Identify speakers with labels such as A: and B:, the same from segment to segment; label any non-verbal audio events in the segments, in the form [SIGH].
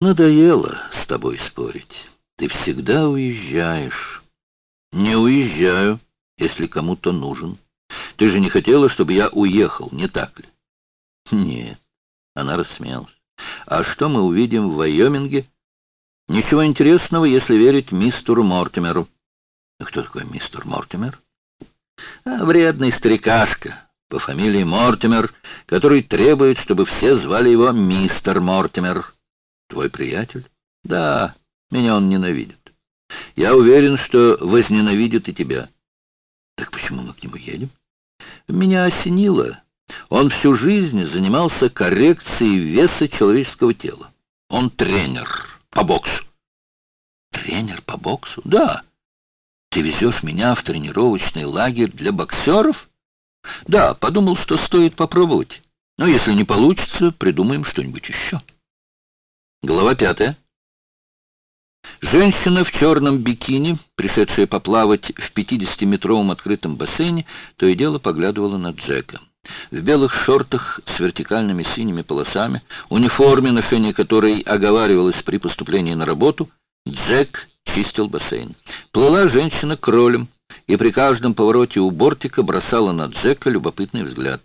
A: Надоело с тобой спорить. Ты всегда уезжаешь. Не уезжаю, если кому-то нужен. Ты же не хотела, чтобы я уехал, не так ли? Нет. Она рассмеялась. А что мы увидим в Вайоминге? Ничего интересного, если верить мистеру Мортимеру. А кто такой мистер Мортимер? А, вредный старикашка по фамилии Мортимер, который требует, чтобы все звали его мистер Мортимер. Твой приятель? Да, меня он ненавидит. Я уверен, что возненавидит и тебя. Так почему мы к нему едем? Меня осенило. Он всю жизнь занимался коррекцией веса человеческого тела. Он тренер по боксу. Тренер по боксу? Да. Ты везешь меня в тренировочный лагерь для боксеров? Да, подумал, что стоит попробовать. Но если не получится, придумаем что-нибудь еще. Глава пятая. Женщина в черном бикини, пришедшая поплавать в 50-метровом открытом бассейне, то и дело поглядывала на Джека. В белых шортах с вертикальными синими полосами, униформе, ношение которой оговаривалось при поступлении на работу, Джек чистил бассейн. Плыла женщина кролем, и при каждом повороте у бортика бросала на Джека любопытный взгляд.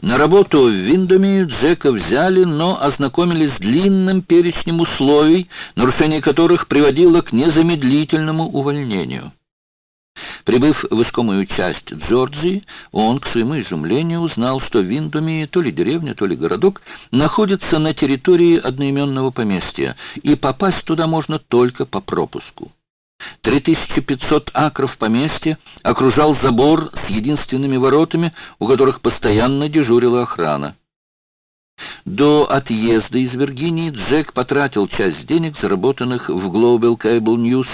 A: На работу в Виндоме Джека взяли, но ознакомились с длинным перечнем условий, нарушение которых приводило к незамедлительному увольнению. Прибыв в искомую часть Джорджии, он, к своему изумлению, узнал, что Виндоми, то ли деревня, то ли городок, находится на территории одноименного поместья, и попасть туда можно только по пропуску. 3500 акров поместья окружал забор с единственными воротами, у которых постоянно дежурила охрана. До отъезда из Виргинии Джек потратил часть денег, заработанных в Global Cable News,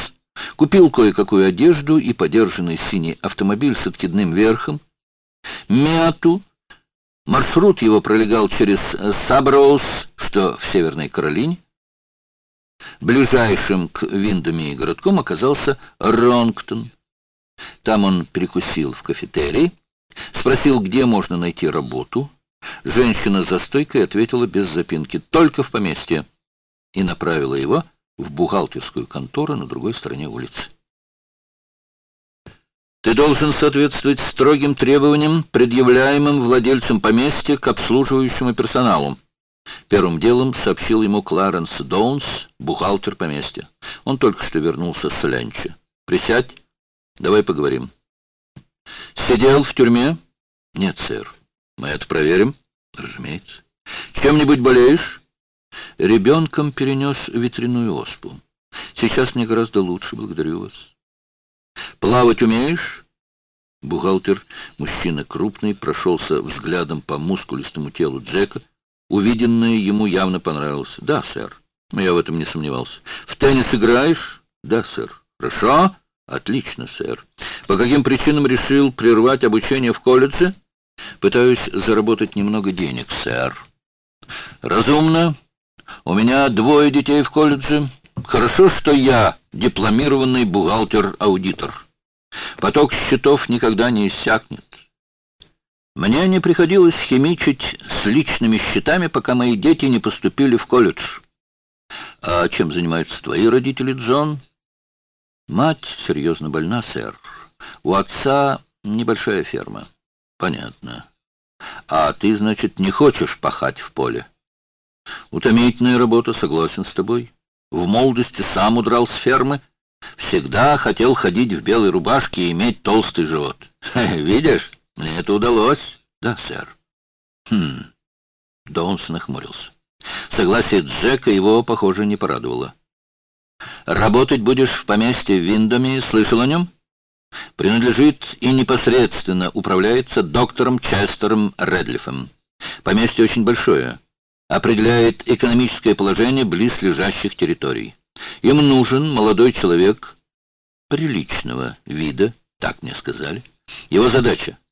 A: купил кое-какую одежду и подержанный синий автомобиль с откидным верхом. Мяту. Маршрут его пролегал через Саброуз, что в Северной Каролине. Ближайшим к Виндоме и городком оказался Ронгтон. Там он перекусил в кафетерии, спросил, где можно найти работу. Женщина за стойкой ответила без запинки «только в поместье» и направила его в бухгалтерскую контору на другой стороне улицы. Ты должен соответствовать строгим требованиям, предъявляемым владельцам поместья к обслуживающему персоналу. Первым делом сообщил ему Кларенс Доунс, бухгалтер поместья. Он только что вернулся с Ленча. «Присядь, давай поговорим». «Сидел в тюрьме?» «Нет, сэр. Мы это проверим?» «Разумеется». «Чем-нибудь болеешь?» Ребенком перенес ветряную оспу. Сейчас мне гораздо лучше, благодарю вас. Плавать умеешь? Бухгалтер, мужчина крупный, прошелся взглядом по мускулистому телу Джека. Увиденное ему явно понравилось. Да, сэр. Я в этом не сомневался. В теннис играешь? Да, сэр. Хорошо? Отлично, сэр. По каким причинам решил прервать обучение в колледже? Пытаюсь заработать немного денег, сэр. Разумно. У меня двое детей в колледже. Хорошо, что я дипломированный бухгалтер-аудитор. Поток счетов никогда не иссякнет. Мне не приходилось химичить с личными счетами, пока мои дети не поступили в колледж. А чем занимаются твои родители, Джон? Мать серьезно больна, сэр. У отца небольшая ферма. Понятно. А ты, значит, не хочешь пахать в поле? Утомительная работа, согласен с тобой. В молодости сам удрал с фермы. Всегда хотел ходить в белой рубашке и иметь толстый живот. [LAUGHS] Видишь, мне это удалось. Да, сэр. Хм. Доунс нахмурился. Согласие Джека его, похоже, не порадовало. «Работать будешь в поместье в Виндоме, слышал о нем?» «Принадлежит и непосредственно управляется доктором Честером Редлифом. Поместье очень большое определяет экономическое положение близлежащих территорий. Им нужен молодой человек приличного вида, так мне сказали. Его задача —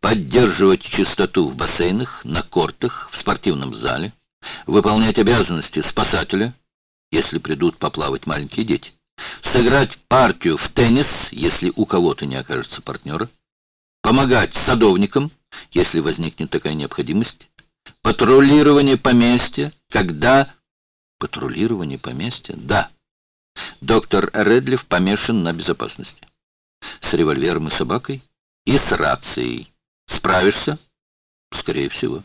A: поддерживать чистоту в бассейнах, на кортах, в спортивном зале, выполнять обязанности спасателя, если придут поплавать маленькие дети, сыграть партию в теннис, если у кого-то не окажется партнера, помогать садовникам, если возникнет такая необходимость, патрулирование поместья, когда Патрулирование поместья? Да. Доктор Редлиф помешан на безопасности. С револьвером и собакой? И с рацией. Справишься? Скорее всего.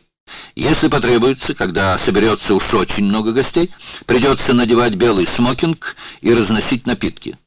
A: Если потребуется, когда соберется уж очень много гостей, придется надевать белый смокинг и разносить напитки.